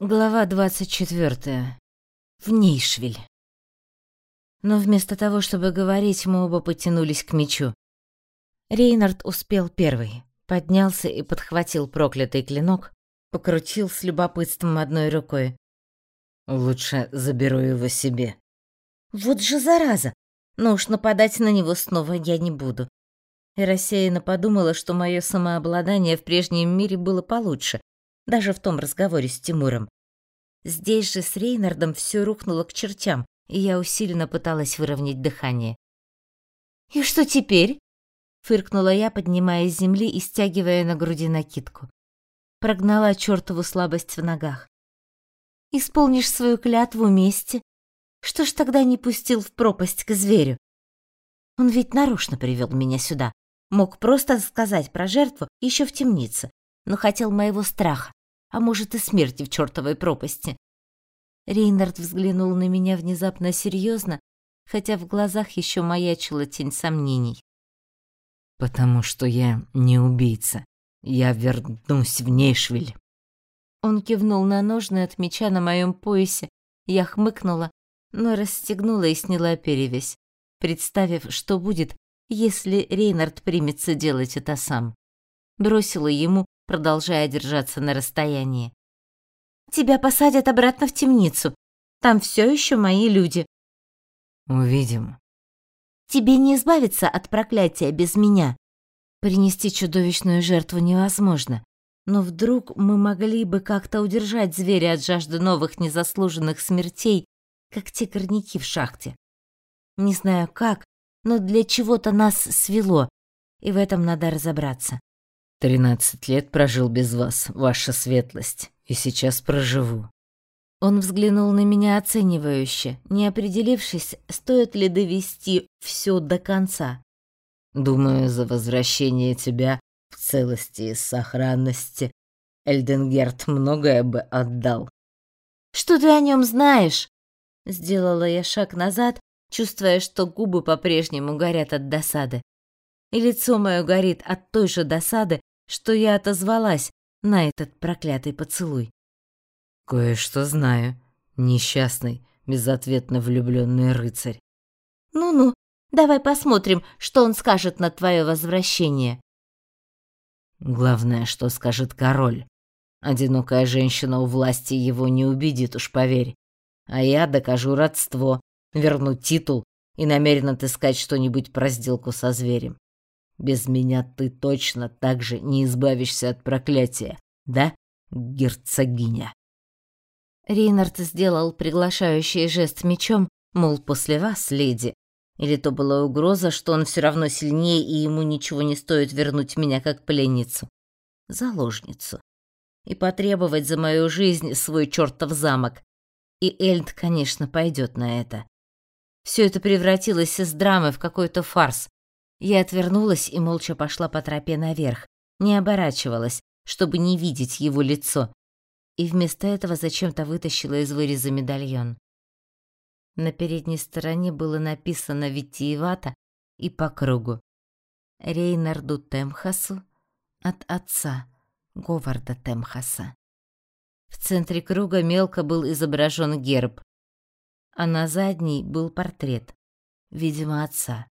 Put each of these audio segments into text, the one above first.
Глава 24. В Нейшвиль. Но вместо того, чтобы говорить, мы оба потянулись к мечу. Рейнард успел первый, поднялся и подхватил проклятый клинок, покрутил с любопытством одной рукой. Лучше заберу его себе. Вот же зараза! Но уж нападать на него снова я не буду. И рассеянно подумала, что мое самообладание в прежнем мире было получше, даже в том разговоре с Тимуром. Здесь же с Рейнардом все рухнуло к чертям, и я усиленно пыталась выровнять дыхание. «И что теперь?» — фыркнула я, поднимая с земли и стягивая на груди накидку. Прогнала чертову слабость в ногах. «Исполнишь свою клятву вместе? Что ж тогда не пустил в пропасть к зверю? Он ведь нарочно привел меня сюда. Мог просто сказать про жертву еще в темнице, но хотел моего страха, а может и смерти в чертовой пропасти. Рейнард взглянул на меня внезапно серьезно, хотя в глазах еще маячила тень сомнений. «Потому что я не убийца. Я вернусь в Нейшвиль». Он кивнул на ножны от меча на моем поясе. Я хмыкнула, но расстегнула и сняла перевязь, представив, что будет, если Рейнард примется делать это сам. Бросила ему продолжая держаться на расстоянии. «Тебя посадят обратно в темницу. Там все еще мои люди». «Увидим». «Тебе не избавиться от проклятия без меня. Принести чудовищную жертву невозможно, но вдруг мы могли бы как-то удержать зверя от жажды новых незаслуженных смертей, как те корняки в шахте. Не знаю как, но для чего-то нас свело, и в этом надо разобраться. Тринадцать лет прожил без вас, ваша светлость, и сейчас проживу. Он взглянул на меня оценивающе, не определившись, стоит ли довести все до конца. Думаю, за возвращение тебя в целости и сохранности Эльденгерт многое бы отдал. Что ты о нем знаешь? Сделала я шаг назад, чувствуя, что губы по-прежнему горят от досады. И лицо мое горит от той же досады, что я отозвалась на этот проклятый поцелуй. Кое-что знаю, несчастный, безответно влюбленный рыцарь. Ну-ну, давай посмотрим, что он скажет на твое возвращение. Главное, что скажет король. Одинокая женщина у власти его не убедит, уж поверь. А я докажу родство, верну титул и намерен отыскать что-нибудь про сделку со зверем. Без меня ты точно так же не избавишься от проклятия, да, герцогиня?» Рейнард сделал приглашающий жест мечом, мол, после вас, леди. Или то была угроза, что он все равно сильнее, и ему ничего не стоит вернуть меня как пленницу, заложницу, и потребовать за мою жизнь свой чертов замок. И Эльд, конечно, пойдет на это. Все это превратилось из драмы в какой-то фарс, я отвернулась и молча пошла по тропе наверх, не оборачивалась, чтобы не видеть его лицо, и вместо этого зачем-то вытащила из выреза медальон. На передней стороне было написано витиевато и по кругу. Рейнарду Темхасу от отца Говарда Темхаса. В центре круга мелко был изображен герб, а на задней был портрет, видимо, отца.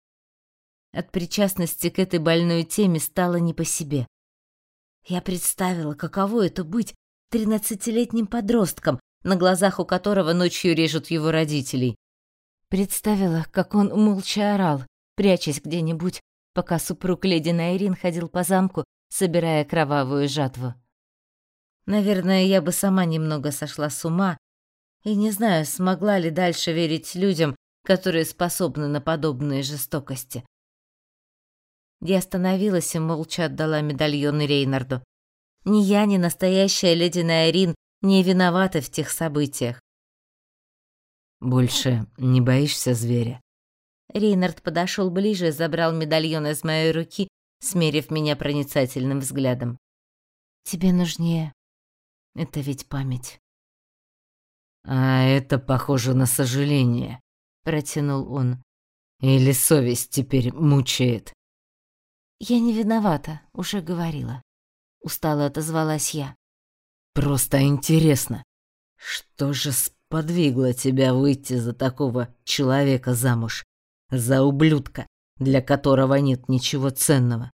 От причастности к этой больной теме стало не по себе. Я представила, каково это быть тринадцатилетним подростком, на глазах у которого ночью режут его родителей. Представила, как он молча орал, прячась где-нибудь, пока супруг леди Найрин ходил по замку, собирая кровавую жатву. Наверное, я бы сама немного сошла с ума, и не знаю, смогла ли дальше верить людям, которые способны на подобные жестокости. Я остановилась и молча отдала медальон Рейнарду. Ни я, ни настоящая леди Найрин не виноваты в тех событиях. «Больше не боишься зверя?» Рейнард подошел ближе и забрал медальон из моей руки, смерив меня проницательным взглядом. «Тебе нужнее. Это ведь память». «А это похоже на сожаление», — протянул он. «Или совесть теперь мучает?» Я не виновата, уже говорила. Устало отозвалась я. Просто интересно. Что же сподвигло тебя выйти за такого человека замуж? За ублюдка, для которого нет ничего ценного?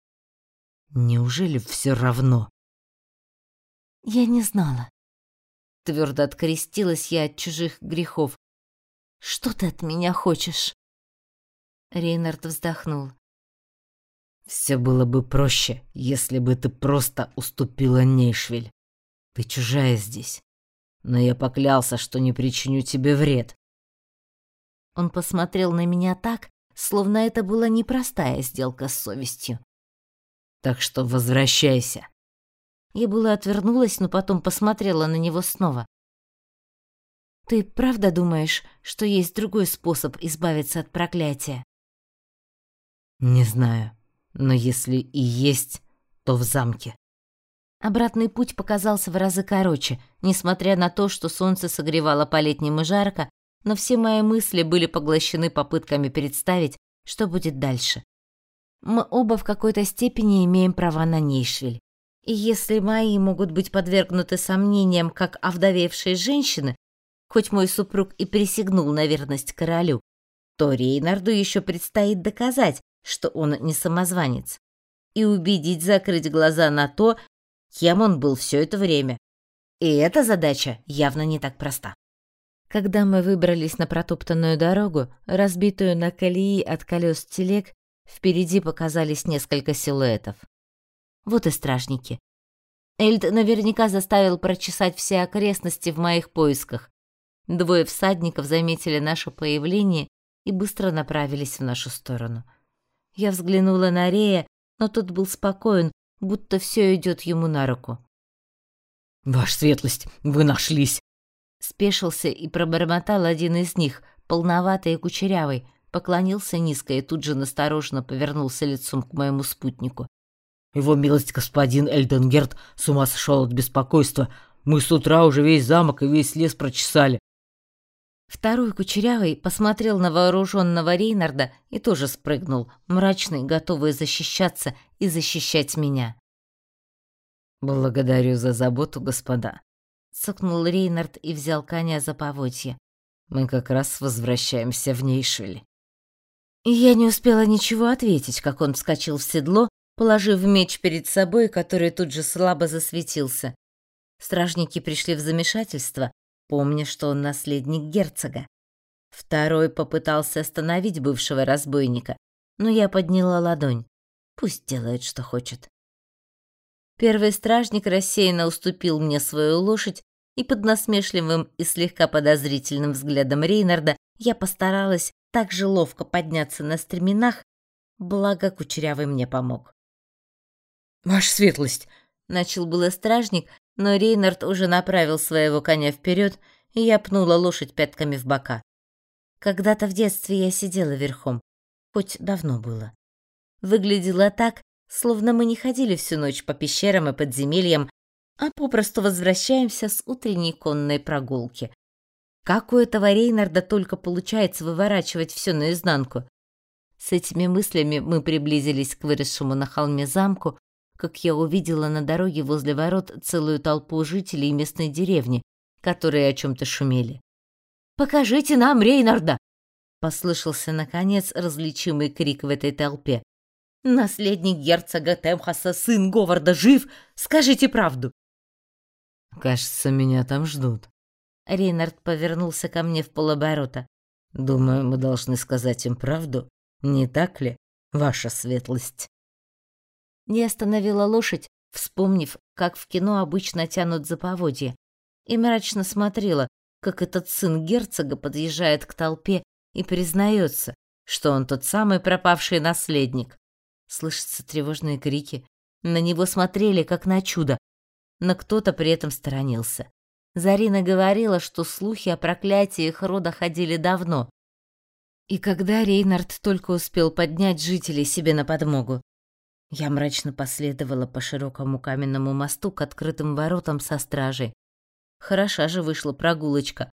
Неужели все равно? Я не знала. Твердо открестилась я от чужих грехов. Что ты от меня хочешь? Рейнард вздохнул. Все было бы проще, если бы ты просто уступила Нейшвиль. Ты чужая здесь. Но я поклялся, что не причиню тебе вред. Он посмотрел на меня так, словно это была непростая сделка с совестью. Так что возвращайся. Я была отвернулась, но потом посмотрела на него снова. Ты правда думаешь, что есть другой способ избавиться от проклятия? Не знаю. Но если и есть, то в замке. Обратный путь показался в разы короче, несмотря на то, что солнце согревало по-летнему жарко, но все мои мысли были поглощены попытками представить, что будет дальше. Мы оба в какой-то степени имеем права на Нейшвиль. И если мои могут быть подвергнуты сомнениям как овдовевшие женщины, хоть мой супруг и присягнул на верность королю, то Рейнарду еще предстоит доказать, что он не самозванец, и убедить закрыть глаза на то, кем он был все это время. И эта задача явно не так проста. Когда мы выбрались на протоптанную дорогу, разбитую на колеи от колес телег, впереди показались несколько силуэтов. Вот и стражники. Эльд наверняка заставил прочесать все окрестности в моих поисках. Двое всадников заметили наше появление и быстро направились в нашу сторону. Я взглянула на Рея, но тот был спокоен, будто все идет ему на руку. «Ваша светлость, вы нашлись!» Спешился и пробормотал один из них, полноватый и кучерявый, поклонился низко и тут же настороженно повернулся лицом к моему спутнику. «Его милость господин Эльденгерт с ума сошел от беспокойства. Мы с утра уже весь замок и весь лес прочесали. Второй кучерявый посмотрел на вооруженного Рейнарда и тоже спрыгнул, мрачный, готовый защищаться и защищать меня. «Благодарю за заботу, господа», — цокнул Рейнард и взял коня за поводья. «Мы как раз возвращаемся в Нейшель». Я не успела ничего ответить, как он вскочил в седло, положив меч перед собой, который тут же слабо засветился. Стражники пришли в замешательство, помня, что он наследник герцога. Второй попытался остановить бывшего разбойника, но я подняла ладонь. Пусть делает, что хочет. Первый стражник рассеянно уступил мне свою лошадь, и под насмешливым и слегка подозрительным взглядом Рейнарда я постаралась так же ловко подняться на стременах, благо Кучерявый мне помог. «Ваша светлость!» — начал было стражник, но Рейнард уже направил своего коня вперед, и я пнула лошадь пятками в бока. Когда-то в детстве я сидела верхом, хоть давно было. Выглядело так, словно мы не ходили всю ночь по пещерам и подземельям, а попросту возвращаемся с утренней конной прогулки. Как у этого Рейнарда только получается выворачивать все наизнанку. С этими мыслями мы приблизились к выросшему на холме замку, как я увидела на дороге возле ворот целую толпу жителей местной деревни, которые о чем-то шумели. «Покажите нам Рейнарда!» — послышался, наконец, различимый крик в этой толпе. «Наследник герцога Темхаса, сын Говарда, жив? Скажите правду!» «Кажется, меня там ждут». Рейнард повернулся ко мне в полоборота. «Думаю, мы должны сказать им правду, не так ли, ваша светлость?» Не остановила лошадь, вспомнив, как в кино обычно тянут за поводья, и мрачно смотрела, как этот сын герцога подъезжает к толпе и признается, что он тот самый пропавший наследник. Слышатся тревожные крики. На него смотрели, как на чудо, но кто-то при этом сторонился. Зарина говорила, что слухи о проклятиях рода ходили давно. И когда Рейнард только успел поднять жителей себе на подмогу, я мрачно последовала по широкому каменному мосту к открытым воротам со стражей. Хороша же вышла прогулочка.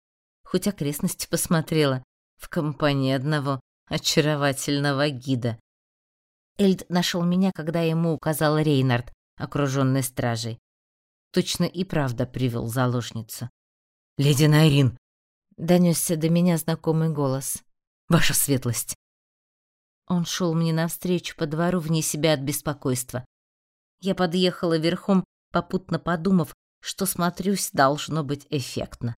Хоть окрестности посмотрела в компании одного очаровательного гида. Эльд нашел меня, когда ему указал Рейнард, окруженный стражей. Точно и правда привел заложницу. Леди Найрин!» Донесся до меня знакомый голос. «Ваша светлость!» Он шел мне навстречу по двору вне себя от беспокойства. Я подъехала верхом, попутно подумав, что смотрюсь должно быть эффектно.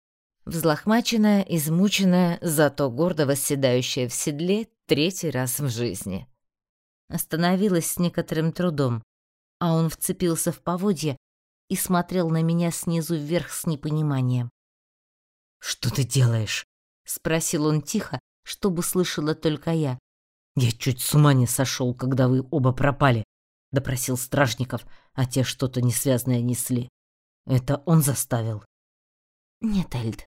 Взлохмаченная, измученная, зато гордо восседающая в седле третий раз в жизни. Остановилась с некоторым трудом, а он вцепился в поводья и смотрел на меня снизу вверх с непониманием. «Что ты делаешь?» — спросил он тихо, чтобы слышала только я. «Я чуть с ума не сошел, когда вы оба пропали», — допросил стражников, а те что-то несвязное несли. «Это он заставил?» «Нет, Эльд».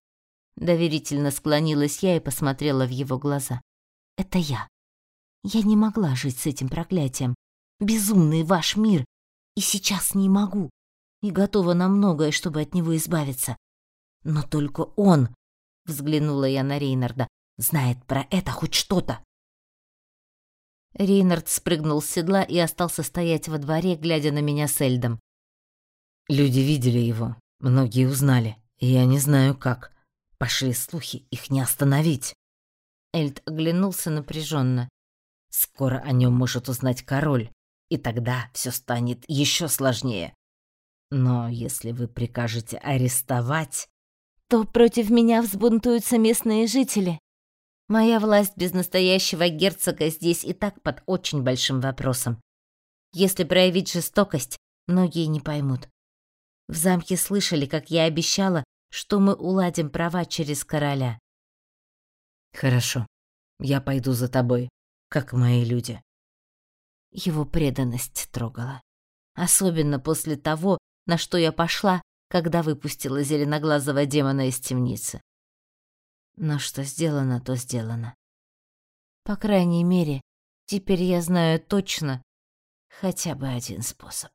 Доверительно склонилась я и посмотрела в его глаза. «Это я. Я не могла жить с этим проклятием. Безумный ваш мир. И сейчас не могу. И готова на многое, чтобы от него избавиться. Но только он, взглянула я на Рейнарда, знает про это хоть что-то. Рейнард спрыгнул с седла и остался стоять во дворе, глядя на меня с Эльдом. Люди видели его, многие узнали, и я не знаю как. Пошли слухи, их не остановить. Эльд оглянулся напряженно. Скоро о нем может узнать король, и тогда все станет еще сложнее. Но если вы прикажете арестовать, то против меня взбунтуются местные жители. Моя власть без настоящего герцога здесь и так под очень большим вопросом. Если проявить жестокость, многие не поймут. В замке слышали, как я обещала, что мы уладим права через короля. Хорошо. Я пойду за тобой, как мои люди. Его преданность трогала. Особенно после того, на что я пошла, когда выпустила зеленоглазого демона из темницы. Но что сделано, то сделано. По крайней мере, теперь я знаю точно хотя бы один способ.